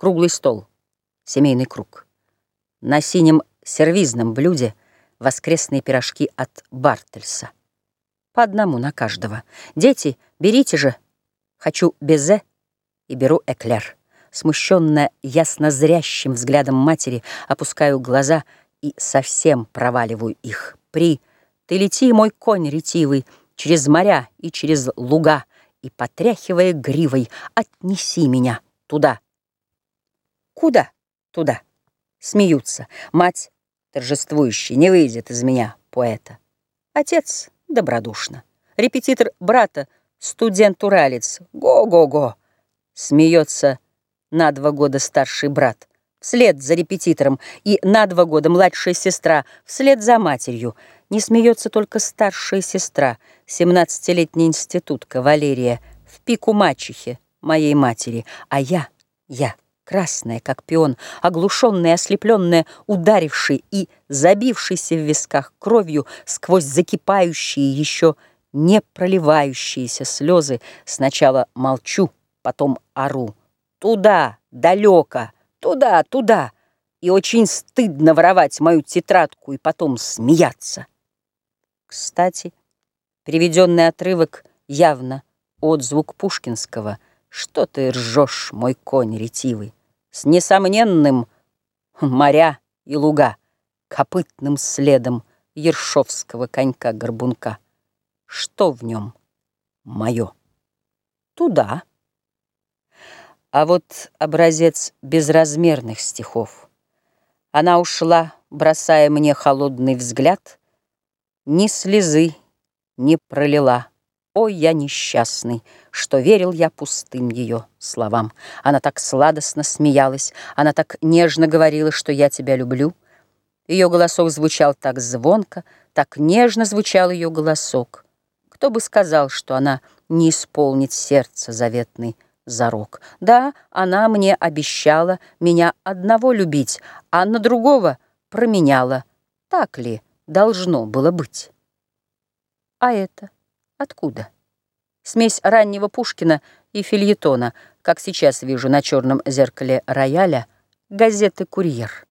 Круглый стол, семейный круг. На синем сервизном блюде воскресные пирожки от Бартельса. По одному на каждого. Дети, берите же. Хочу безе и беру эклер. Смущенно яснозрящим взглядом матери опускаю глаза и совсем проваливаю их. При «Ты лети, мой конь ретивый, через моря и через луга, и, потряхивая гривой, отнеси меня туда». Куда? Туда. Смеются. Мать, торжествующая, не выйдет из меня, поэта. Отец добродушно. Репетитор брата, студент-уралец. Го-го-го. Смеется на два года старший брат, вслед за репетитором, и на два года младшая сестра, вслед за матерью. Не смеется только старшая сестра, семнадцатилетняя институтка Валерия, в пику мачехи, моей матери, а я, я, красная, как пион, оглушенная, ослепленная, ударивший и забившийся в висках кровью сквозь закипающие еще не проливающиеся слезы, сначала молчу, потом ору. Туда, далеко, туда, туда. И очень стыдно воровать мою тетрадку и потом смеяться. Кстати, приведенный отрывок явно отзвук Пушкинского «Что ты ржешь, мой конь ретивый?» С несомненным моря и луга, Копытным следом ершовского конька-горбунка. Что в нем мое? Туда. А вот образец безразмерных стихов. Она ушла, бросая мне холодный взгляд, Ни слезы не пролила. Ой, я несчастный, что верил я пустым ее словам. Она так сладостно смеялась, она так нежно говорила, что я тебя люблю. Ее голосок звучал так звонко, так нежно звучал ее голосок. Кто бы сказал, что она не исполнит сердце заветный зарок. Да, она мне обещала меня одного любить, а на другого променяла. Так ли должно было быть? А это откуда? Смесь раннего Пушкина и фильетона, как сейчас вижу на черном зеркале рояля, газеты «Курьер».